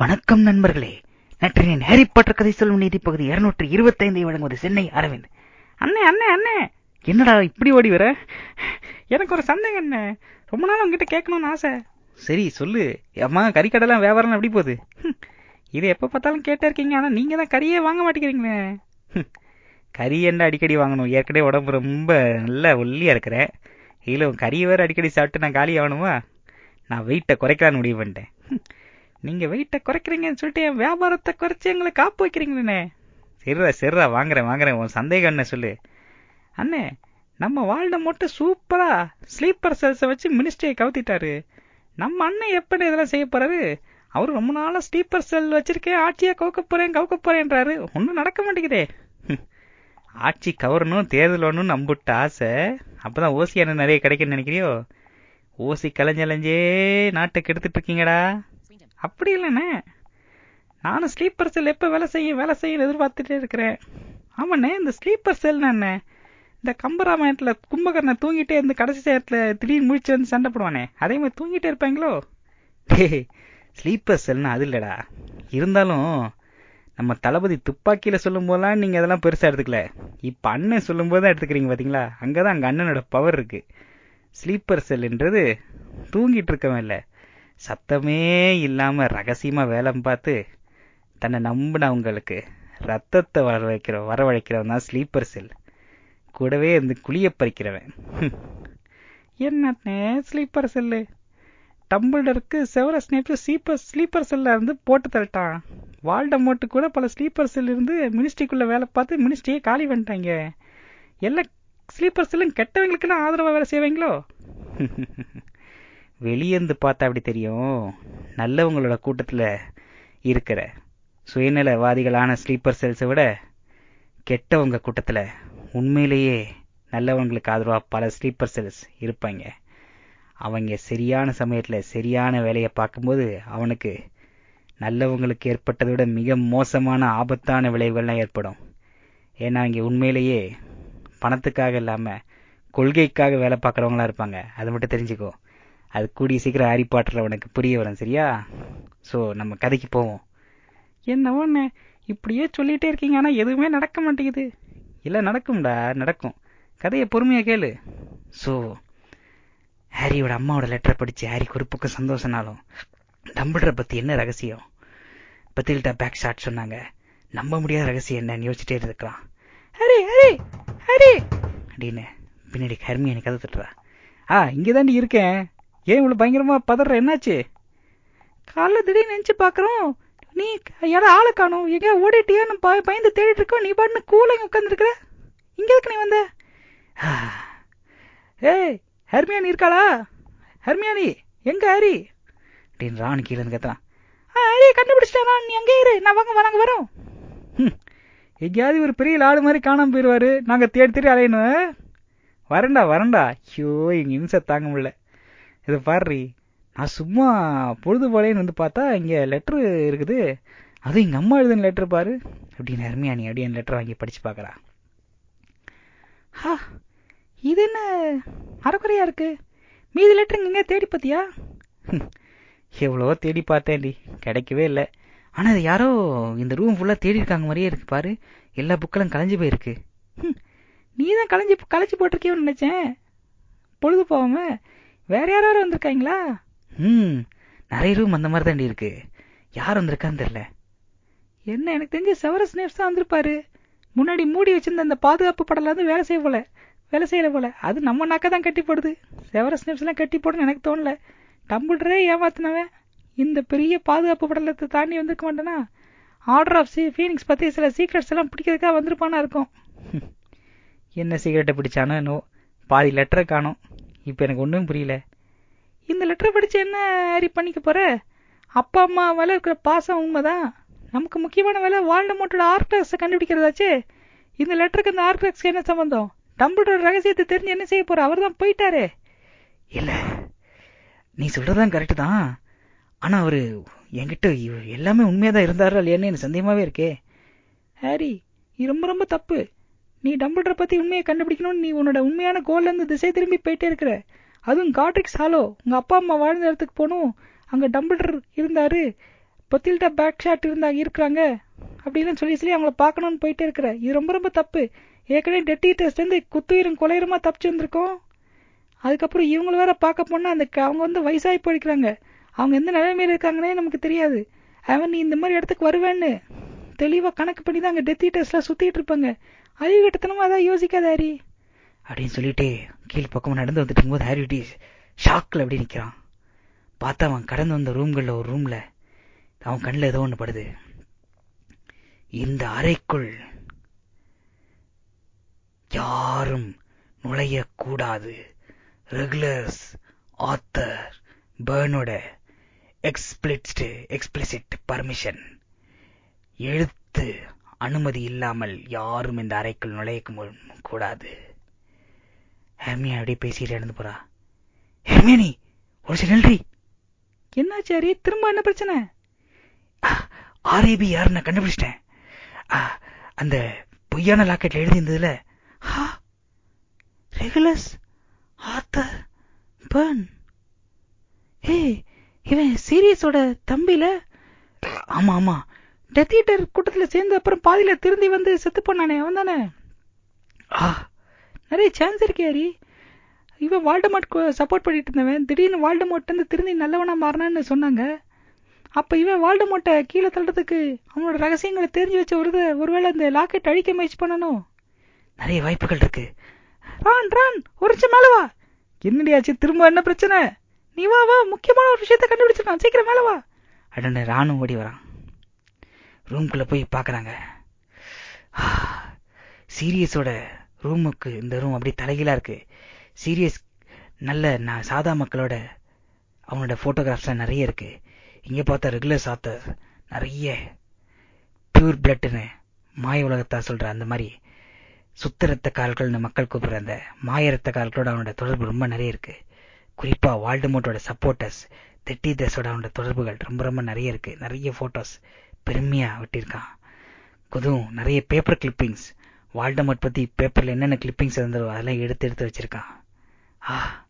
வணக்கம் நண்பர்களே. நற்றினின் Harry Potter கதை சொல்லும் நீதி பகுதி இருநூற்றி இருபத்தி ஐந்தை வழங்குவது சென்னை அரவிந்த். அண்ணே அண்ணே அண்ணே. என்னடா இப்படி ஓடி வர? எனக்கு ஒரு சந்தேகம் என்ன ரொம்ப நாள் உங்ககிட்ட கேட்கணும்னு ஆசை. சரி சொல்லு. அம்மா கறிக்கடைலாம் வியாபாரம் எப்படி போகுது? இது எப்ப பார்த்தாலும் கேட்டே இருக்கீங்க. ஆனா நீங்க தான் கறியே வாங்க மாட்டேங்கிறீங்களே. கறி என்ன அடிக்கடி வாங்கணும்? ஏற்கனவே உடம்பு ரொம்ப நல்ல ஒல்லியா இருக்கிறேன் இதுல கறி வேற அடிக்கடி சாப்பிட்டு நான் காலி ஆகணுமா? நான் வெயிட்டை குறைக்கலான்னு முடிவு பண்ணிட்டேன். நீங்க வெயிட்டை குறைக்கிறீங்கன்னு சொல்லிட்டு என் வியாபாரத்தை குறைச்சி எங்களை காப்பு வைக்கிறீங்களே சரிடா சரிடா வாங்குறேன் வாங்குறேன் உன் சந்தேகம் என்ன சொல்லு. அண்ணே நம்ம வாழ்ந்த மட்டும் சூப்பரா ஸ்லீப்பர் செல்ஸை வச்சு மினிஸ்ட்ரியை கவுத்திட்டாரு. நம்ம அண்ணன் எப்படி இதெல்லாம் செய்ய போறாரு? அவரு ரொம்ப நாளா ஸ்லீப்பர் செல் வச்சிருக்கேன் ஆட்சியா கவுக்க போறேன் கவுக்க போறேன்றாரு. ஒன்றும் நடக்க மாட்டேங்குதே. ஆட்சி கவரணும் தேர்தல் ஒன்றும் நம்பிட்ட ஆசை. அப்பதான் ஓசி என்ன நிறைய கிடைக்குன்னு நினைக்கிறியோ? ஓசி கலைஞ்சலைஞ்சே நாட்டை கெடுத்துட்டு இருக்கீங்கடா. அப்படி இல்லைண்ணே. நானும் ஸ்லீப்பர் செல் எப்போ வேலை செய்யும் வேலை செய்யும் எதிர்பார்த்துட்டே இருக்கிறேன். ஆமாண்ணே இந்த ஸ்லீப்பர் செல் இந்த கம்பராமாயணத்தில் கும்பகர்ணை தூங்கிட்டே இருந்து கடைசி சேரத்தில் திடீர்னு முடிச்சு வந்து சண்டை போடுவானே அதே மாதிரி தூங்கிட்டே இருப்பாங்களோ? டேய் ஸ்லீப்பர் செல்னா அது இல்லைடா. இருந்தாலும் நம்ம தளபதி துப்பாக்கியில் சொல்லும் போதெல்லாம் நீங்கள் அதெல்லாம் பெருசாக எடுத்துக்கல. இப்போ அண்ணன் சொல்லும் போது தான் எடுத்துக்கிறீங்க பார்த்தீங்களா அங்கே தான் அங்கே அண்ணனோட பவர் இருக்குது ஸ்லீப்பர் செல்ன்றது தூங்கிட்டு இருக்கவன் இல்லை. சத்தமே இல்லாம ரகசியமா வேலை பார்த்து தன்னை நம்பினவங்களுக்கு ரத்தத்தை வர வைக்கிற வரவழைக்கிறவன் தான் ஸ்லீப்பர் செல் கூடவே இந்த குளிய பறிக்கிறவன். என்ன ஸ்லீப்பர் செல்லு டம்பிள்டருக்கு செவர ஸ்னேப் ஸ்லீப்பர் ஸ்லீப்பர் செல்ல இருந்து போட்டு தரட்டான் வால்டமோட்டு கூட பல ஸ்லீப்பர் செல் இருந்து மினிஸ்ட்ரிக்குள்ள வேலை பார்த்து மினிஸ்ட்ரியே காலி பண்ணிட்டாங்க. எல்லா ஸ்லீப்பர் செல்லும் கெட்டவங்களுக்குலாம் ஆதரவா வேலை செய்வீங்களோ? வெளியேந்து பார்த்தா அப்படி தெரியும்? நல்லவங்களோட கூட்டத்தில் இருக்கிற சுயநலவாதிகளான ஸ்லீப்பர் செல்ஸை விட கெட்டவங்க கூட்டத்தில் உண்மையிலேயே நல்லவங்களுக்கு ஆதரவாக பல ஸ்லீப்பர் செல்ஸ் இருப்பாங்க. அவங்க சரியான சமயத்தில் சரியான வேலையை பார்க்கும்போது அவனுக்கு நல்லவங்களுக்கு ஏற்பட்டதை விட மிக மோசமான ஆபத்தான விளைவுகள்லாம் ஏற்படும். ஏன்னா அவங்க உண்மையிலேயே பணத்துக்காக இல்லாமல் கொள்கைக்காக வேலை பார்க்குறவங்களாம் இருப்பாங்க. அதை மட்டும் தெரிஞ்சுக்கோ. அது கூடிய சீக்கிரம் ஹாரி பாட்டரில் உனக்கு புரிய வரும் சரியா? ஸோ நம்ம கதைக்கு போவோம். என்ன இப்படியே சொல்லிகிட்டே இருக்கீங்க ஆனால் எதுவுமே நடக்க மாட்டேங்குது. இல்லை நடக்கும்டா நடக்கும். கதையை பொறுமையாக கேளு. ஸோ ஹாரியோட அம்மாவோட லெட்டரை படித்து ஹாரி ஒரு சந்தோஷனாலும் சந்தோஷம்னாலும் பற்றி என்ன ரகசியம்? பத்தில்டா பேக் ஷாட் சொன்னாங்க. நம்ப முடியாத ரகசியம் என்னன்னு யோசிச்சுட்டே இருக்கலாம் ஹரி ஹரி ஹரி! அப்படின்னு பின்னாடி ஹர்மியனை கதை தட்டுறா. ஆ இங்கே தாண்டி இருக்கேன். ஏன் இவ்வளவு பயங்கரமா பதற என்னாச்சு? காலைல திடீர்னு நினைச்சு பாக்குறோம். நீ யாரும் ஆளை காணும். எங்க ஓடிட்டியா நான் பயந்து தேடிட்டு இருக்கோம். நீ பாட்டு கூலைங்க உட்காந்துருக்குற இங்க இருக்கு நீ வந்த? ஏய் ஹர்மியானி இருக்காளா? ஹர்மியானி எங்க ஹரி? அப்படின்னு ராணி கீழே இருந்து ஆ ஹரி கண்டுபிடிச்சிட்டா நீ அங்கே இரு. நான் வாங்க வராங்க வரோம். எங்கேயாவது ஒரு பெரிய லாடு மாதிரி காணாம போயிருவாரு. நாங்க தேடி தேடி அலையணும். வரண்டா வரண்டா ஐயோ எங்க இம்சை தாங்க முடியல. இதை பாரு நான் சும்மா பொழுது போலேன்னு வந்து பார்த்தா இங்கே லெட்ரு இருக்குது. அது எங்கள் அம்மா எழுதுன லெட்ரு பாரு. அப்படின்னு அருமையா நீ அப்படியே லெட்டர் வாங்கி படிச்சு ஹா இது என்ன அறக்குறையா இருக்கு? மீதி லெட்டர் இங்கே தேடி பார்த்தியா எவ்வளவோ தேடி பார்த்தேன்டி. கிடைக்கவே இல்லை. ஆனால் அது யாரோ இந்த ரூம் ஃபுல்லாக தேடி இருக்காங்க மாதிரியே இருக்கு பாரு. எல்லா புக்களும் கலைஞ்சு போயிருக்கு. நீ தான் களைஞ்சி களைச்சி போட்டிருக்கியோன்னு நினைச்சேன். பொழுது போகாம. வேற யாராவது வந்திருக்காங்களா? ம் நிறைய ரூம் அந்த மாதிரி தாண்டி இருக்கு. யார் வந்திருக்கான்னு தெரியல. என்ன எனக்கு தெரிஞ்ச செவரஸ் நேப்ஸ் தான் வந்திருப்பாரு. முன்னாடி மூடி வச்சிருந்த அந்த பாதுகாப்பு படல வந்து வேலை செய்ய போல. வேலை செய்யல போல. அது நம்ம நாக்க தான் கட்டி போடுது. செவரஸ் நேப்ஸ் எல்லாம் கட்டி போடுன்னு எனக்கு தோணல. டம்பிள்டரே ஏமாத்தினவன். இந்த பெரிய பாதுகாப்பு படலத்தை தாண்டி வந்திருக்க மாட்டேனா? ஆர்டர் ஆஃப் சி ஃபீனிக்ஸ் பத்தி சில சீக்ரெட்ஸ் எல்லாம் பிடிக்கிறதுக்காக வந்திருப்பானா இருக்கும். என்ன சீக்கிரட்டை பிடிச்சானோ பாதி லெட்டரை காணும். இப்போ எனக்கு ஒன்றும் புரியல. இந்த லெட்டரை படித்து என்ன ஹாரி பண்ணிக்க போற? அப்பா அம்மா வில இருக்கிற பாசம் உண்மைதான். நமக்கு முக்கியமான வேலை வால்டமோட்டோட ஆர்கிடெக்ட்ஸை கண்டுபிடிக்கிறதாச்சே. இந்த லெட்டருக்கு அந்த ஆர்கிடெக்ட்ஸ்க்கு என்ன சம்பந்தம்? டம்பிளோட ரகசியத்தை தெரிஞ்சு என்ன செய்ய போற? அவர் தான் போயிட்டாரு. இல்லை நீ சொல்றதான் கரெக்ட் தான். ஆனா அவரு என்கிட்ட எல்லாமே உண்மையாதான் இருந்தாரா இல்லையான்னு எனக்கு சந்தேகமாவே இருக்கே. ஹாரி இது ரொம்ப ரொம்ப தப்பு. நீ டம்பிள்டரை பத்தி உண்மையை கண்டுபிடிக்கணும்னு நீ உன்னோட உண்மையான கோல்ல இருந்து திசை திரும்பி போயிட்டே இருக்கிற. அதுவும் காட்ரிக்ஸ் ஹாலோ உங்க அப்பா அம்மா வாழ்ந்த இடத்துக்கு போகணும். அங்க டம்பிள்டர் இருந்தாரு. பொத்தில்டா பேக் ஷாட் இருந்தாங்க இருக்கிறாங்க. அப்படின்னு சொல்லி சொல்லி அவங்கள பார்க்கணும்னு போயிட்டே இருக்கிற. இது ரொம்ப ரொம்ப தப்பு. ஏற்கனவே டெட்டி டெஸ்ட் வந்து குத்துயிரும் கொலையுரமா தப்பிச்சு வந்திருக்கோம். அதுக்கப்புறம் இவங்கள வேற பார்க்க போனா அந்த அவங்க வந்து வயசாகி போயிருக்கிறாங்க. அவங்க எந்த நிலைமையில இருக்காங்கன்னே நமக்கு தெரியாது. அவன் நீ இந்த மாதிரி இடத்துக்கு வருவேன்னு தெளிவா கணக்கு பண்ணி தான் அங்க டெத்தி டெஸ்ட்லாம் சுத்திட்டு இருப்பாங்க. அறிவு கட்டத்தனமா அதான் யோசிக்காத ஹாரி. அப்படின்னு சொல்லிட்டு கீழ் பக்கம் நடந்து வந்துட்டு இருக்கும்போது ஹாரி ஷாக்கில் அப்படி நிக்கிறான். பார்த்தா அவன் கடந்து வந்த ரூம்களில் ஒரு ரூம்ல அவன் கண்ணில் ஏதோ ஒன்று படுது. இந்த அறைக்குள் யாரும் நுழையக்கூடாது. ரெகுலர்ஸ் ஆத்தர் பேர்னோட எக்ஸ்பிளிட் எக்ஸ்பிளிசிட் பர்மிஷன் எழுத்து அனுமதி இல்லாமல் யாரும் இந்த அறைக்குள் நுழைய கூடாது. ஹெர்மியா அப்படியே பேசிட்டு இறந்து போறா. ஹெர்மியானி ஒரு சில நன்றி என்னாச்சாரி திரும்ப என்ன பிரச்சனை? ஆர்ஏபி யாருன்னு நான் கண்டுபிடிச்சிட்டேன். அந்த பொய்யான லாக்கெட்ல எழுதியிருந்ததுல ரெகுலஸ் ஆத்தர் பர்ன். ஏய் இவன் சீரியஸோட தம்பில? ஆமா ஆமா. டெத் ஈட்டர் கூட்டத்தில் சேர்ந்து அப்புறம் பாதியில் திருந்தி வந்து செத்து பண்ணானே அவன் தானே ஆ நிறைய சான்ஸ் இருக்கே ஹரி. இவன் வால்டமோட் சப்போர்ட் பண்ணிட்டு இருந்தவன். திடீர்னு வால்டமோட் வந்து திருந்தி நல்லவனாக மாறினான்னு சொன்னாங்க. அப்போ இவன் வால்டமோட்டை கீழே தள்ளுறதுக்கு அவனோட ரகசியங்களை தெரிஞ்சு வச்ச ஒரு ஒருவேளை இந்த லாக்கெட் அழிக்க முயற்சி பண்ணணும் நிறைய வாய்ப்புகள் இருக்கு. ரான் ரான் ஒரு நிமிஷம் மேலே வா. என்னடியாச்சு திரும்ப என்ன பிரச்சனை? நீ வா வா முக்கியமான ஒரு விஷயத்த கண்டுபிடிச்சிருக்கான் சீக்கிரம் மேலே வா. அடன ராணும் ஓடி வரான். ரூம்குள்ள போய் பாக்குறாங்க. சீரியஸோட ரூமுக்கு இந்த ரூம் அப்படி தலைகீழா இருக்கு. சீரியஸ் நல்ல நான் சாதா மக்களோட அவனோட போட்டோகிராஃப்ஸ்லாம் நிறைய இருக்கு. இங்க பார்த்தா ரெகுலர் சாத்தர் நிறைய பியூர் பிளட்னு மாய உலகத்தா சொல்ற அந்த மாதிரி சுத்த ரத்த கால்கள்னு மக்கள் கூப்பிடுற அந்த மாய ரத்த கால்களோட அவனோட தொடர்பு ரொம்ப நிறைய இருக்கு. குறிப்பா வால்டமோட்டோட சப்போர்ட்டர்ஸ் தெட்டி தஸோட அவனோட தொடர்புகள் ரொம்ப ரொம்ப நிறைய இருக்கு. நிறைய போட்டோஸ் பெருமையா விட்டிருக்கான் அதுவும் நிறைய பேப்பர் கிளிப்பிங்ஸ் வால்டமட் பத்தி பேப்பர்ல என்னென்ன கிளிப்பிங்ஸ் இருந்ததோ அதெல்லாம் எடுத்து எடுத்து வச்சிருக்கான். ஆ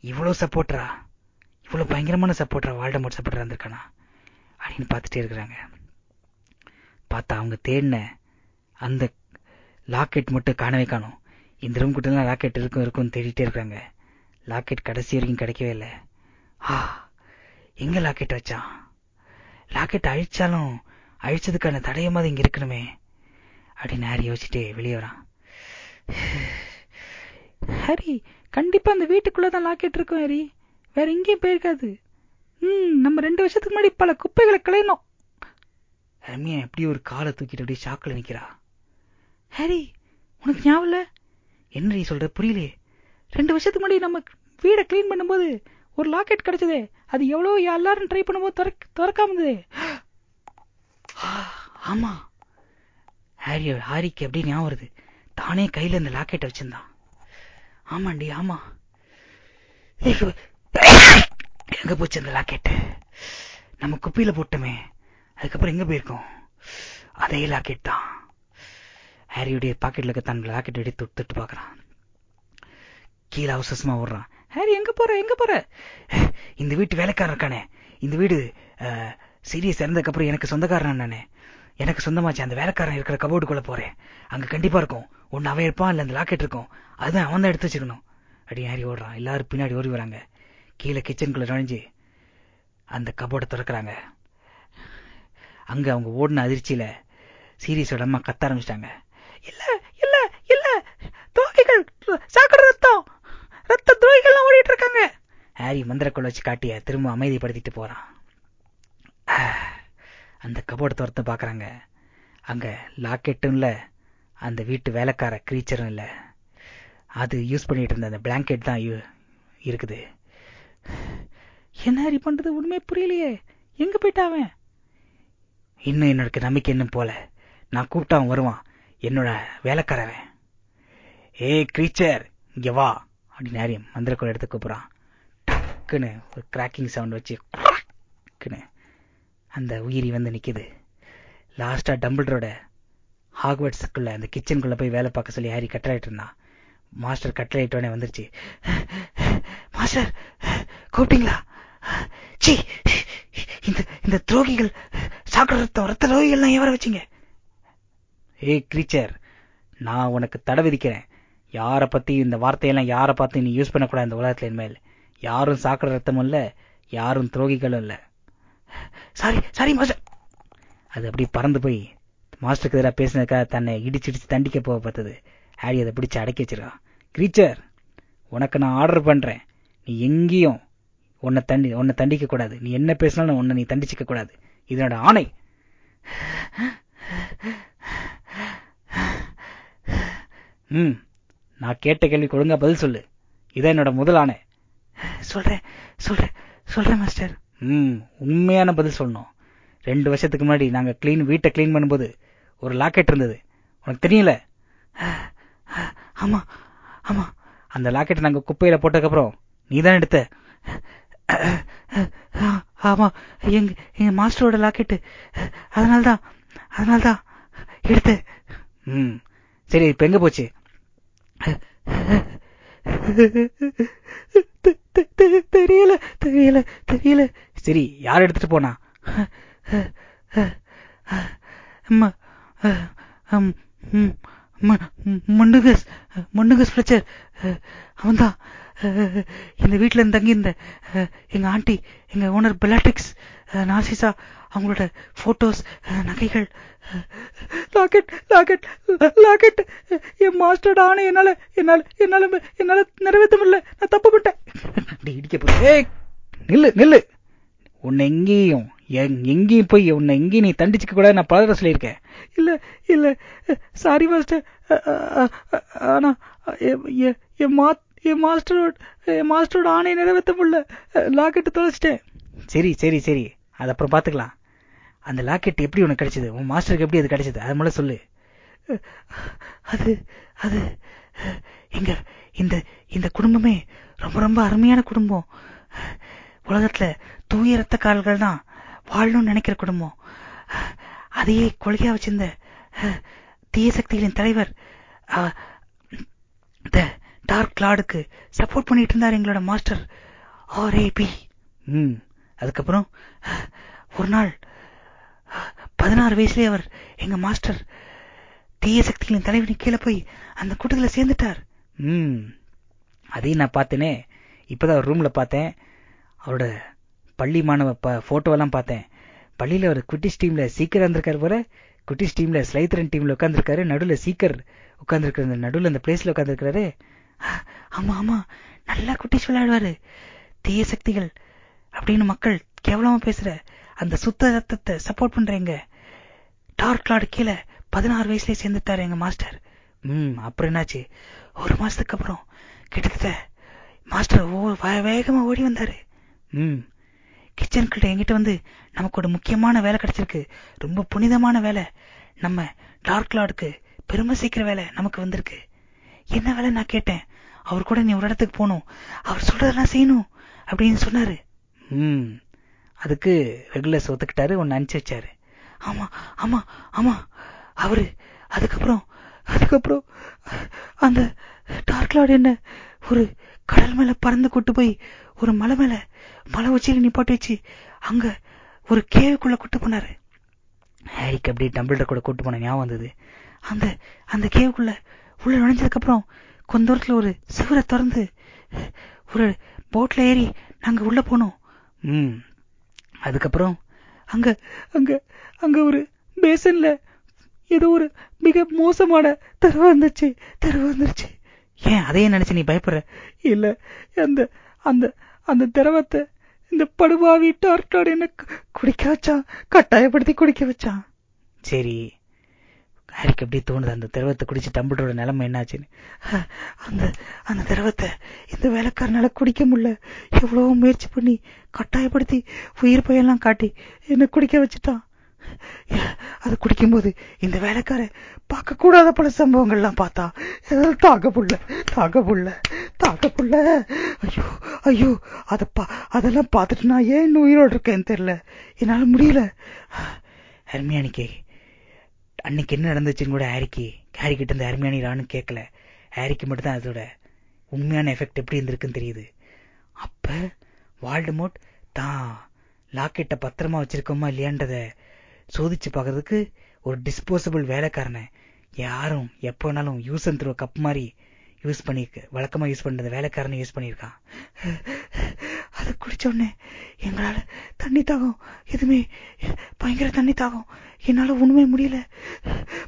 இவ்வளவு சப்போர்ட்டரா இவ்வளவு பயங்கரமான சப்போர்ட்டரா வால்டமட் சப்போர்ட்டரா இருந்திருக்கானா? அப்படின்னு பார்த்துட்டே இருக்கிறாங்க. பார்த்தா அவங்க தேடின அந்த லாக்கெட் மட்டும் காணவே காணும். இந்த ரூம் கிட்டலாம் லாக்கெட் இருக்கும் இருக்கும்னு தேடிட்டே இருக்காங்க லாக்கெட் கடைசி வரைக்கும் கிடைக்கவே இல்லை. ஆ எங்க லாக்கெட் வச்சான்? லாக்கெட் அழிச்சாலும் அழிச்சதுக்கான தடயமாவது இங்க இருக்கணுமே. அப்படின்னு ஹாரி யோசிச்சுட்டு வெளியே வரான். ஹாரி கண்டிப்பா அந்த வீட்டுக்குள்ளதான் லாக்கெட் இருக்கும் ஹாரி. வேற எங்கேயும் போயிருக்காது. ம் நம்ம ரெண்டு வருஷத்துக்கு முன்னாடி பல குப்பைகளை களையணும். ரம்யா எப்படி ஒரு காலை தூக்கிட்டு அப்படியே ஷாக்கில் நிக்கிறா. ஹாரி உனக்கு ஞாபகம் இல்ல? என்ன நீ சொல்ற? புரியலையே. ரெண்டு வருஷத்துக்கு முன்னாடி நம்ம வீடை கிளீன் பண்ணும்போது ஒரு லாக்கெட் கிடைச்சது. அது எவ்வளவு எல்லாரும் ட்ரை பண்ணும்போது திறக்காம இருந்தது. ஆமா. ஹாரி ஹாரிக்கு எப்படி ஞாபகம் வருது? தானே கையில இந்த லாக்கெட்டை வச்சிருந்தான். ஆமாண்டி ஆமா. எங்க போச்சு அந்த லாக்கெட் நம்ம குப்பியில போட்டோமே. அதுக்கப்புறம் எங்க போயிருக்கோம்? அதே லாக்கெட் தான். ஹாரியுடைய பாக்கெட்ல இருக்க தன் லாக்கெட் எடுத்து தொட்டு பாக்குறான் கீழே அவசரமா ஓடுறான். ஹாரி எங்க போற? எங்க போற? இந்த வீட்டு வேலைக்காரன் இருக்கானே. இந்த வீடு சீரியஸ் இறந்ததுக்கப்புறம் எனக்கு சொந்தக்காரன் நானே. எனக்கு சொந்தமாச்சு அந்த வேலைக்காரன் இருக்கிற கபோர்டுக்குள்ள போறேன். அங்க கண்டிப்பா இருக்கும். ஒன்னு அவன் இருப்பான் இல்ல அந்த லாக்கெட் இருக்கும். அதுதான் அவன் தான் எடுத்து வச்சுக்கணும் அப்படி ஹாரி ஓடுறான். எல்லாரும் பின்னாடி ஓடி வராங்க. கீழே கிச்சனுக்குள்ள நுழைஞ்சு அந்த கபோர்டை திறக்கிறாங்க. அங்க அவங்க ஓடின அதிர்ச்சியில சீரியஸோட அம்மா கத்த ஆரம்பிச்சிட்டாங்க. இல்ல இல்ல இல்ல தோகைகள் சாக்கடை ரத்தம் ரத்த துரோகிகள் ஓடிட்டு இருக்காங்க மந்திர மந்திரக்குள்ள காட்டிய திரும்ப அமைதிப்படுத்திட்டு போறான். அந்த கபோர்டு துரத்து பாக்குறாங்க. அங்க லாக்கெட்டும் இல்ல அந்த வீட்டு வேலைக்கார கிரீச்சரும் இல்ல. அது யூஸ் பண்ணிட்டு இருந்த அந்த பிளாங்கெட் தான் இருக்குது. என்ன ஹாரி பண்றது? ஒண்ணுமே புரியலையே. எங்க போயிட்டாவன் இன்னும் என்னோட நம்பிக்கை இன்னும் போல. நான் கூப்பிட்டா வருவான். என்னோட வேலைக்காரவன் ஏ கிரீச்சர் இங்க வா அப்படின்னு ஹாரி மந்திரக்குள் எடுத்து கூப்பிடுறான். டக்குன்னு ஒரு கிராக்கிங் சவுண்ட் வச்சு டக்குன்னு அந்த உயிரி வந்து நிக்குது. லாஸ்டா டம்பிள்ரோட ஹாக்வர்ட்ஸுக்குள்ள அந்த கிச்சனுக்குள்ள போய் வேலை பார்க்க சொல்லி ஹாரி கட்டளையிட்டு இருந்தான். மாஸ்டர் கட்டளையிட்டோடனே வந்துருச்சு. மாஸ்டர் கூப்பிட்டீங்களா? சி இந்த இந்த துரோகிகள் சாக்கடை ரத்தம் ரத்த துரோகிகள்லாம் எவரை வச்சிங்க? வச்சீங்க ஏய் கிரீச்சர் நான் உனக்கு தடை விதிக்கிறேன். யாரை பத்தி இந்த வார்த்தையெல்லாம் யாரை பார்த்து நீ யூஸ் பண்ணக்கூடாது இந்த உலகத்துல இனிமேல். யாரும் சாக்கடை ரத்தம் அல்ல யாரும் துரோகிகளும் இல்ல. Sorry sorry master. அது அப்படி பறந்து போய் மாஸ்டருக்கு எதிராக பேசினதுக்காக தன்னை இடிச்சு இடிச்சு தண்டிக்க போக பார்த்தது. ஹாரி அதை பிடிச்சு அடக்கி வச்சிருக்கான். கிரீச்சர் உனக்கு நான் ஆர்டர் பண்றேன். நீ எங்கேயும் உன்னை தண்டி உன்னை தண்டிக்க கூடாது. நீ என்ன பேசினாலும் உன்னை நீ தண்டிச்சுக்க கூடாது. இதனோட ஆணை. ம் நான் கேட்ட கேள்விக்கு கொடுங்க பதில் சொல்லு. இதான் என்னோட முதல் ஆணை. சொல்றேன் சொல்றேன் சொல்றேன் மாஸ்டர் ம் உண்மையான பதில் சொல்லணும். ரெண்டு வருஷத்துக்கு முன்னாடி நாங்க க்ளீன் வீட்டை க்ளீன் பண்ணும்போது ஒரு லாக்கெட் இருந்தது. உனக்கு தெரியல ஆமா ஆமா. அந்த லாக்கெட் நாங்க குப்பையில போட்டதுக்கப்புறம் நீ தான் எடுத்த ஆமா எங்க எங்க மாஸ்டரோட லாக்கெட்டு அதனால்தான் அதனால்தான் எடுத்த ம் சரி இப்ப எங்க போச்சு? தெரியல தெரியல தெரியல. சரி யார் எடுத்துட்டு போனா? மொண்டுகஸ் மொண்டுகஸ் ஃபிளச்சர் அவன்தான் இந்த வீட்டுல இருந்து தங்கி எங்க ஆண்டி எங்க ஓனர் பெலாட்டிக்ஸ் நாசிசா அவங்களோட போட்டோஸ் நகைகள் லாக்கெட் லாக்கெட் லாக்கெட் என் மாஸ்டர்ட் ஆன என்னால என்னால என்னால என்னால நிறைவேற்ற முடியல. நான் தப்பு பண்ணிட்டேன். இடிக்க போய் நில்லு நில்லு. உன்னை எங்கேயும் எங்கேயும் போய் உன்னை எங்கேயும் நீ தண்டிச்சுக்க கூட நான் பல சொல்லியிருக்கேன். இல்ல இல்ல. சாரி மாஸ்டர் ஆனா என் மாஸ்டரோட என் மாஸ்டரோட ஆணையை நிறைவேற்ற முடியல. லாக்கெட்டு தொலைச்சிட்டேன். சரி சரி சரி. அது அப்புறம் பாத்துக்கலாம். அந்த லாக்கெட் எப்படி உனக்கு கிடைச்சது? உன் மாஸ்டருக்கு எப்படி அது கிடைச்சது? அது மூலம் சொல்லு. அது அது எங்க இந்த இந்த குடும்பமே ரொம்ப ரொம்ப அருமையான குடும்பம். உலகத்துல தூய ரத்த கால்கள் தான் வாழணும்னு நினைக்கிற குடும்பம். அதையே கொள்கையா வச்சிருந்த தீய சக்திகளின் தலைவர் டார்க் கிளாடுக்கு சப்போர்ட் பண்ணிட்டு இருந்தார் எங்களோட மாஸ்டர் ஆர் ஏ பி ம். அதுக்கப்புறம்? ஒரு நாள் பதினாறு வயசுலயே அவர் எங்க மாஸ்டர் தீய சக்திகளின் தலைவனின் கீழே போய் அந்த கூட்டத்துல சேர்ந்துட்டார். ம். அதையும் நான் பார்த்தேனே. இப்பதான் ரூம்ல பார்த்தேன். அவரோட பள்ளி மாணவ போட்டோவெல்லாம் பார்த்தேன். பள்ளியில அவர் குட்டிஸ் டீம்ல சீக்கிரம் இருந்திருக்காரு போல. குட்டிஸ் டீம்ல ஸ்லைத்ரன் டீம்ல உட்காந்துருக்காரு நடுவுல சீக்கர் உட்காந்துருக்காரு நடுவுல அந்த பிளேஸ்ல உட்காந்துருக்கிறாரு ஆமா ஆமா. நல்லா குட்டிஸ் விளையாடுவாரு. தீய சக்திகள் அப்படின்னு மக்கள் கேவலமா பேசுற அந்த சுத்த ரத்தத்தை சப்போர்ட் பண்றீங்க. டார்க் லார்டு கீழே பதினாறு வயசுலயே சேர்ந்துட்டாரு எங்க மாஸ்டர் ம் அப்புறம் என்னாச்சு? ஒரு மாசத்துக்கு அப்புறம் கிட்டத்தட்ட மாஸ்டர் வேகமா ஓடி வந்தாரு. ம் கிச்சன் கிட்ட என்கிட்ட வந்து நமக்கு ஒரு முக்கியமான வேலை கிடைச்சிருக்கு. ரொம்ப புனிதமான வேலை. நம்ம டார்க் லார்டுக்கு பெருமை சீக்கிர வேலை நமக்கு வந்திருக்கு. என்ன வேலை நான் கேட்டேன். அவர் கூட நீ ஒரு இடத்துக்கு போகணும். அவர் சொல்றதெல்லாம் செய்யணும் அப்படின்னு சொன்னாரு. ம். அதுக்கு ரெகுலர்ஸ் ஒத்துக்கிட்டாரு ஒன்று அனுப்பிச்சு வச்சாரு. ஆமா ஆமா ஆமா. அவரு அதுக்கப்புறம் அதுக்கப்புறம் அந்த டார்க்லாட் என்ன ஒரு கடல் மேல பறந்து கூட்டு போய் ஒரு மலை மேல மலை உச்சியில் நிப்பாட்டி வச்சு அங்க ஒரு கேவுக்குள்ள கூட்டு போனாரு. ஹாரிக்கு அப்படியே டம்பிள்டர் கூட கூட்டு போன ஞாபகம் வந்தது. அந்த அந்த கேவுக்குள்ள உள்ள நுழைஞ்சதுக்கு அப்புறம் கொஞ்ச தூரத்துல ஒரு சுவரை திறந்து ஒரு போட்ல ஏறி நாங்க உள்ள போனோம். ம். அதுக்கப்புறம் அங்க அங்க அங்க ஒரு பேசன்ல ஏதோ ஒரு மிக மோசமான தரவு வந்துச்சு தரவு வந்துருச்சு. ஏன் அதையே நினைச்சு நீ பயப்படுற? இல்ல அந்த அந்த அந்த திரவத்தை இந்த படுபாவி டார்டார் என்ன குடிக்க வச்சான் கட்டாயப்படுத்தி குடிக்க வச்சான். சரி. ஹாரிக்கு எப்படி தோணுது. அந்த திரவத்தை குடிச்சு தம்பிட்டோட நிலைமை என்னாச்சுன்னு. அந்த அந்த திரவத்தை இந்த வேலைக்காரனால குடிக்க முடியல. எவ்வளவோ முயற்சி பண்ணி கட்டாயப்படுத்தி உயிர் பயெல்லாம் காட்டி என்ன குடிக்க வச்சுட்டான். அது குடிக்கும்போது இந்த வேலைக்கார பார்க்க கூடாத பல சம்பவங்கள்லாம் பார்த்தா தாக்க புள்ள தாக்க புள்ள தாக்க புள்ள ஐயோ ஐயோ அத அதெல்லாம் பார்த்துட்டு நான் ஏன் இன்னும் உயிரோடு இருக்கேன்னு தெரியல. என்னால முடியல. ஹெர்மியானிக்கு அன்னைக்கு என்ன நடந்துச்சுன்னு கூட ஹாரிக்கு ஹாரி கிட்ட இருந்து ஹெர்மியானி ரான்னு கேட்கல ஹாரிக்கு மட்டும்தான் அதோட உண்மையான எஃபெக்ட் எப்படி இருந்திருக்குன்னு தெரியுது. அப்ப வால்டமோட் தான் லாக்கெட்டை பத்திரமா வச்சிருக்கோமா இல்லையான்றத சோதிச்சு பார்க்கறதுக்கு ஒரு டிஸ்போசபிள் வேலைக்காரனை யாரும் எப்போ வேணாலும் யூஸ் அண்ட் த்ரோ கப் மாதிரி யூஸ் பண்ணிருக்கு வழக்கமா யூஸ் பண்ணுறது வேலைக்காரனை யூஸ் பண்ணியிருக்கான். அதை குடிச்ச உடனே எங்களால தண்ணி தாகம் எதுவுமே பயங்கர தண்ணி தாகம். என்னால ஒண்ணுமே முடியல.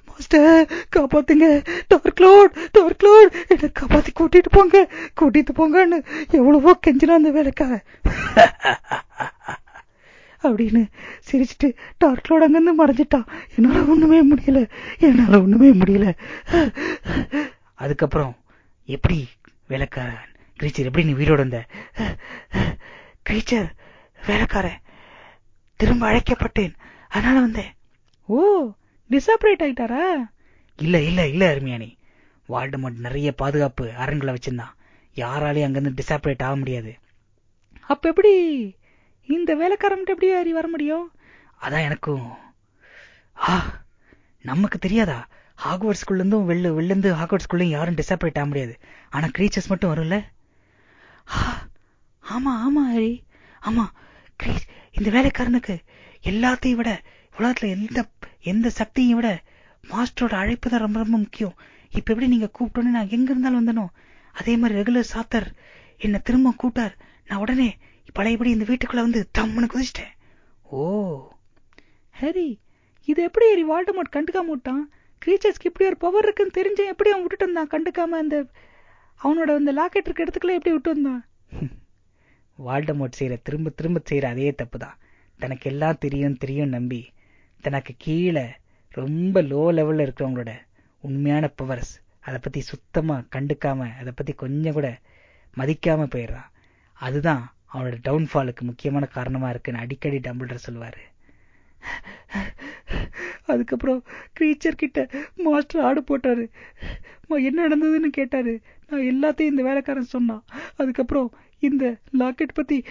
மாஸ்டர் காப்பாத்துங்க. டார்க்லோட் டார்க்லோட் என்னை லோட் காப்பாத்தி கூட்டிட்டு போங்க. கூட்டிட்டு போங்கன்னு எவ்வளவோ கெஞ்சினா அந்த வேலைக்காக. அப்படின்னு சிரிச்சுட்டு டார்க்லோட அங்கிருந்து மறைஞ்சிட்டான். என்னால ஒண்ணுமே முடியல. என்னால ஒண்ணுமே முடியல. அதுக்கப்புறம் எப்படி வேலைக்காரன் கிரீச்சர் எப்படி நீ உயிரோட வந்த கிரீச்சர் வேலைக்காரன். திரும்ப அழைக்கப்பட்டேன். அதனால வந்தேன். ஓ டிசாப்ரேட் ஆயிட்டாரா? இல்ல இல்ல இல்ல அருமையானி. வால்டமட் நிறைய பாதுகாப்பு அரண்களை வச்சிருந்தான். யாராலையும் அங்கிருந்து டிசாப்ரேட் ஆக முடியாது. அப்ப எப்படி? இந்த வேலைக்காரன்ட்டு எப்படி ஏறி வர முடியும்? அதான் எனக்கும் ஆ நமக்கு தெரியாதா? ஹாக்வர்ட் ஸ்கூல்ல இருந்தும் வெளில வெளில இருந்து ஹாக்வர்ட் ஸ்கூல்லையும் யாரும் டிசாப்ரேட் ஆக முடியாது. ஆனா கிரீச்சர்ஸ் மட்டும் வரும்ல? ஆமா ஆமா ஹரி. ஆமா. கிரீச் இந்த வேலைக்காரனுக்கு எல்லாத்தையும் விட உலகத்துல எந்த எந்த சக்தியும் விட மாஸ்டரோட அழைப்பு தான் ரொம்ப ரொம்ப முக்கியம். இப்ப எப்படி நீங்க கூப்பிட்டோன்னு நான் எங்க இருந்தாலும் வந்தனோ? அதே மாதிரி ரெகுலர் சாத்தர் என்ன திரும்ப கூட்டார் நான் உடனே பழையபடி இந்த வீட்டுக்குள்ள வந்து தம்முன்னு குதிச்சிட்டேன். ஓ. ஹரி இது எப்படி ஹரி? வால்டமோட் கண்டுக்காம விட்டான்? கிரீச்சர்ஸ்க்கு இப்படி ஒரு பவர் இருக்குன்னு தெரிஞ்சு எப்படி அவன் விட்டுட்டு இருந்தான் கண்டுக்காம அந்த அவனோட அந்த லாக்கெட் இருக்க இடத்துக்குள்ள எப்படி விட்டு வந்தான்? வால்டமோட் செய்யற திரும்ப திரும்ப செய்கிற அதே தப்பு தான் தனக்கு எல்லாம் தெரியும் தெரியும் நம்பி. தனக்கு கீழே ரொம்ப லோ லெவலில் இருக்கிறவங்களோட உண்மையான பவர்ஸ் அதை பற்றி சுத்தமாக கண்டுக்காம அதை பற்றி கொஞ்சம் கூட மதிக்காமல் போயிடுறான். அதுதான் அவனோட டவுன்ஃபாலுக்கு முக்கியமான காரணமா இருக்குன்னு அடிக்கடி டம்பிள்டர் சொல்லுவாரு. அதுக்கப்புறம் கிரீச்சர் கிட்ட மாஸ்டர் ஆடு போட்டாரு. என்ன நடந்ததுன்னு கேட்டாரு. நான் எல்லாத்தையும் இந்த வேலைக்காரன் சொன்னான். அதுக்கப்புறம் இந்த லாக்கெட் பத்தி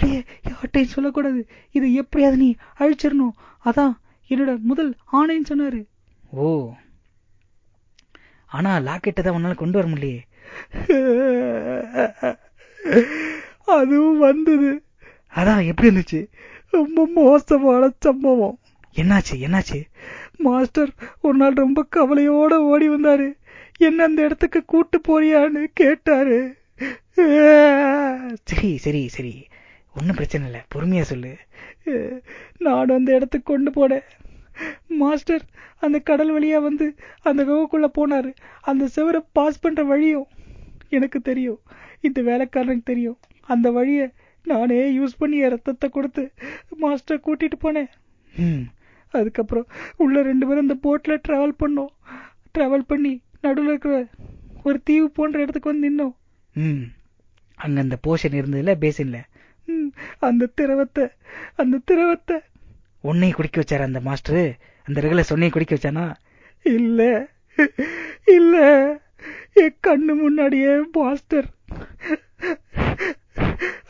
வெளியே யார்ட்டையும் சொல்லக்கூடாது. இதை எப்படியாவது நீ அழிச்சிடணும். அதான் என்னோட முதல் ஆணைன்னு சொன்னாரு. ஓ. ஆனா லாக்கெட்டை தான் உன்னால கொண்டு வர முடியலையே. அதுவும் வந்தது. அதான் எப்படி இருந்துச்சு? ரொம்ப மோசமான சம்பவம். என்னாச்சு என்னாச்சு? மாஸ்டர் ஒரு நாள் ரொம்ப கவலையோட ஓடி வந்தாரு. என்ன அந்த இடத்துக்கு கூட்டு போறியான்னு கேட்டாரு. சரி சரி சரி. ஒன்றும் பிரச்சனை இல்லை. பொறுமையாக சொல்லு. நான் அந்த இடத்துக்கு கொண்டு போனேன் மாஸ்டர் அந்த கடல் வழியாக வந்து அந்த குகைக்குள்ளே போனார். அந்த செவரை பாஸ் பண்ணுற வழியும் எனக்கு தெரியும். இந்த வேலைக்காரனுக்கு தெரியும். அந்த வழியை நானே யூஸ் பண்ணி ரத்தத்தை கொடுத்து மாஸ்டர் கூட்டிகிட்டு போனேன். ம். அதுக்கப்புறம் உள்ள ரெண்டு பேரும் இந்த போட்டில் ட்ராவல் பண்ணோம். ட்ராவல் பண்ணி நடுவில் இருக்கிற ஒரு தீவு போன்ற இடத்துக்கு வந்து நின்னோம். அங்க அந்த போர்ஷன் இருந்ததுல பேசின்ல அந்த திரவத்தை அந்த திரவத்தை. உன்னை குடிக்க வச்சார் அந்த மாஸ்டர் அந்த ரெகுலர் சொன்னையும் குடிக்க வச்சானா? இல்ல இல்ல. என் கண்ணு முன்னாடியே மாஸ்டர்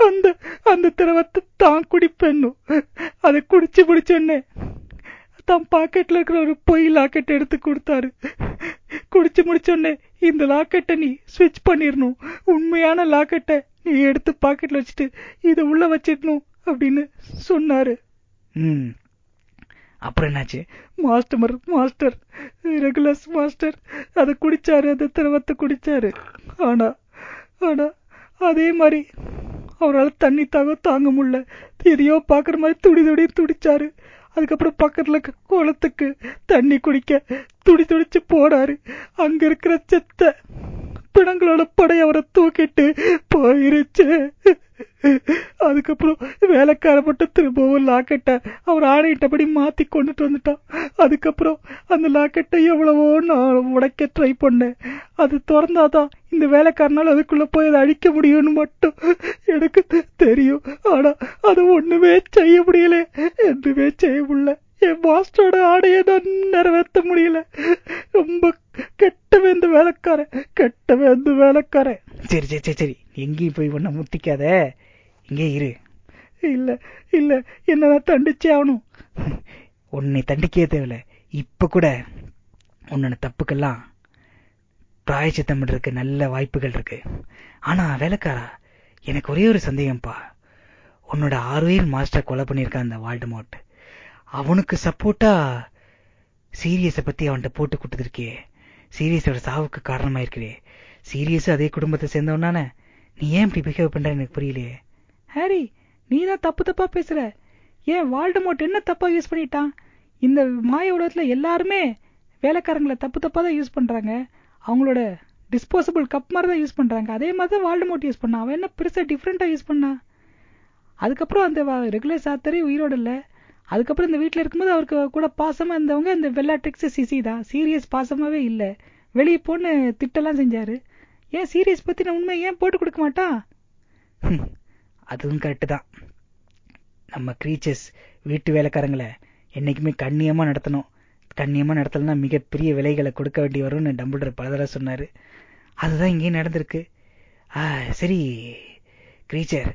அந்த அந்த திரவத்தை தான் குடிப்பேன்னும் அதை குடிச்சு முடிச்சோன்னே தான் பாக்கெட்ல இருக்கிற ஒரு பொய் லாக்கெட் எடுத்து கொடுத்தாரு. குடிச்சு முடிச்சோடனே இந்த லாக்கெட்டை நீ ஸ்விட்ச் பண்ணிடணும் உண்மையான லாக்கெட்டை நீ எடுத்து பாக்கெட்ல வச்சுட்டு இதை உள்ள வச்சிடணும் அப்படின்னு சொன்னாரு. ம். அப்புறம் என்னாச்சு? மாஸ்டர் மாஸ்டர் ரெகுலர்ஸ் மாஸ்டர் அதை குடிச்சாரு அந்த திரவத்தை குடிச்சாரு. ஆனா ஆனா அதே மாதிரி அவரால் தண்ணி தாக தாங்க முடியல. எதையோ பாக்குற மாதிரி துடி துடி துடிச்சாரு. அதுக்கப்புறம் பக்கத்துல குளத்துக்கு தண்ணி குடிக்க துடி துடிச்சு போனாரு அங்க இருக்கிற செத்த பிணங்களோட படை அவரை தூக்கிட்டு போயிருச்சு. அதுக்கப்புறம் வேலைக்கார மட்டும் திரும்பவும் லாக்கெட்டை அவர் ஆணையிட்டபடி மாத்தி கொண்டுட்டு வந்துட்டான். அதுக்கப்புறம் அந்த லாக்கெட்டை எவ்வளவோ நான் உடைக்க ட்ரை பண்ணேன். அது திறந்தாதான் இந்த வேலைக்காரனால் அதுக்குள்ள போய் அதை அழிக்க முடியும்னு மட்டும் எனக்கு தெரியும். ஆனா அது ஒண்ணுமே செய்ய முடியல. எதுவுமே செய்ய முடியல. என் மாஸ்டரோட ஆடையை தான் நிறைவேற்ற முடியல. ரொம்ப கெட்டவே இந்த வேலைக்காரன் கெட்டவே இந்த வேலைக்காரன். சரி சரி சரி சரி. எங்கேயும் போய் ஒன்ன முத்திக்காத இங்கே இரு. இல்ல இல்ல. என்னதான் தண்டிச்சே ஆகணும். உன்னை தண்டிக்கவே தேவையில்ல. இப்ப கூட உன்னோட தப்புக்கெல்லாம் பிராயச்சித்தம் இருக்கு நல்ல வாய்ப்புகள் இருக்கு. ஆனா வேலைக்காரா எனக்கு ஒரே ஒரு சந்தேகம்ப்பா. உன்னோட ஆர்வையில் மாஸ்டர் கொலை பண்ணியிருக்கான் அந்த வால்டமோட் அவனுக்கு சப்போர்ட்டா சீரியஸை பத்தி அவன்கிட்ட போட்டு கொடுத்துருக்கே சீரியஸோட சாவுக்கு காரணமாயிருக்கிறே. சீரியஸும் அதே குடும்பத்தை சேர்ந்தவனானே நீ ஏன் இப்படி பிஹேவ் பண்ற எனக்கு புரியலையே. ஹாரி நீ தான் தப்பு தப்பா பேசுற. ஏன் வால்டமோட் என்ன தப்பா யூஸ் பண்ணிட்டான்? இந்த மாய உலகத்துல எல்லாருமே வேலைக்காரங்களை தப்பு தப்பா தான் யூஸ் பண்றாங்க. அவங்களோட டிஸ்போசபிள் கப் மாதிரி தான் யூஸ் பண்றாங்க. அதே மாதிரி தான் வால்டமோட் யூஸ் பண்ணான். அவன் என்ன பெருசா டிஃப்ரெண்டா யூஸ் பண்ணான்? அதுக்கப்புறம் அந்த ரெகுலர் சாத்தரே உயிரோட இல்லை. அதுக்கப்புறம் இந்த வீட்டில் இருக்கும்போது அவருக்கு கூட பாசமாக இருந்தவங்க இந்த வெள்ளாட்ரிக்ஸ் சிசி தான். சீரியஸ் பாசமாகவே இல்லை. வெளியே போன்னு திட்டெல்லாம் செஞ்சார். ஏன் சீரியஸ் பத்தின உண்மை ஏன் போட்டு கொடுக்க மாட்டான்? ஹம், அதுவும் கரெக்டு தான். நம்ம க்ரீச்சர்ஸ் வீட்டு வேலைக்காரங்களை என்றைக்குமே கண்ணியமாக நடத்தணும். கண்ணியமாக நடத்தலைன்னா மிகப்பெரிய விலைகளை கொடுக்க வேண்டி வரும்னு டம்பிள்டர் பல தடவை சொன்னார். அதுதான் இங்கேயும் நடந்திருக்கு. ஆ, சரி க்ரீச்சர்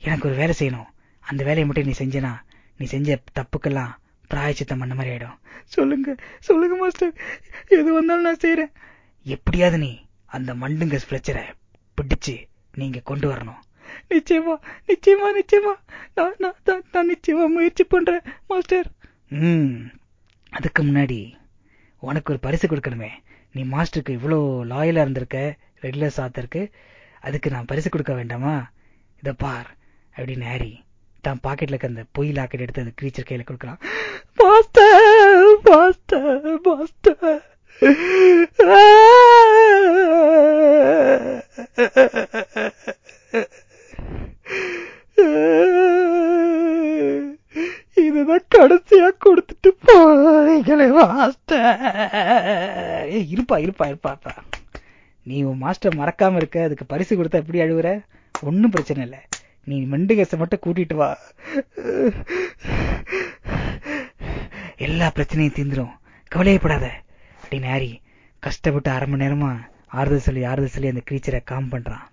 எனக்கு ஒரு வேலை செய்யணும். அந்த வேலையை மட்டும் நீ செஞ்சனா நீ செஞ்ச தப்புக்கெல்லாம் பிராயச்சித்தம் பண்ண மாதிரி ஆயிடும். சொல்லுங்க சொல்லுங்க மாஸ்டர். எது வந்தாலும் நான் செய்யறேன் எப்படியாவது நீ அந்த மண்டுங்க ஃபிளச்சரை பிடிச்சு நீங்க கொண்டு வரணும். நிச்சயமா நிச்சயமா நிச்சயமா. நான் நான் நிச்சயமா முயற்சி பண்றேன் மாஸ்டர். ம் அதுக்கு முன்னாடி உனக்கு ஒரு பரிசு கொடுக்கணுமே. நீ மாஸ்டருக்கு இவ்வளோ லாயலா இருந்திருக்க ரெகுலர் சாத்திருக்கு அதுக்கு நான் பரிசு கொடுக்க வேண்டாமா? இதை பார் அப்படின்னு ஹாரி தான் பாக்கெட்ல இருக்க அந்த பொய் லாக்கெட் எடுத்து அந்த கிரீச்சர் கையில கொடுக்கலாம். மாஸ்டர் மாஸ்டர் மாஸ்டர் இதுதான் கடைசியா கொடுத்துட்டு போறீங்களே மாஸ்டர் ஏய், இருப்பா இருப்பா இருப்பாப்பா நீ உன் மாஸ்டர் மறக்காம இருக்க அதுக்கு பரிசு கொடுத்தா எப்படி அழுவுற? ஒன்னும் பிரச்சனை இல்ல. நீ மெண்டுகேச மட்டும் கூட்டிட்டு வா. எல்லா பிரச்சனையும் தீந்துரும். கவலையப்படாத. அப்படின்னு ஹாரி கஷ்டப்பட்டு அரை மணி நேரமா ஆறுதல் சொல்லி ஆறுதல் சொல்லி அந்த கிரீச்சரை காம் பண்றான்.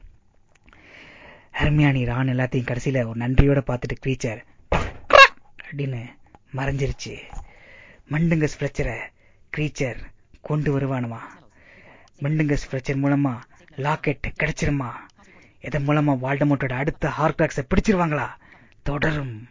ஹர்மியானி ரான் எல்லாத்தையும் கடைசியில ஒரு நன்றியோட பார்த்துட்டு கிரீச்சர் அப்படின்னு மறைஞ்சிருச்சு. மண்டுங்கஸ் பிரச்சரை கிரீச்சர் கொண்டு வருவானுமா? மண்டுங்கஸ் பிரச்சர் மூலமா லாக்கெட் கிடைச்சிருமா? இதன் மூலமா வால்டமோட்டோட அடுத்த ஹார்க்ராக்ஸை பிடிச்சிருவாங்களா? தொடரும்.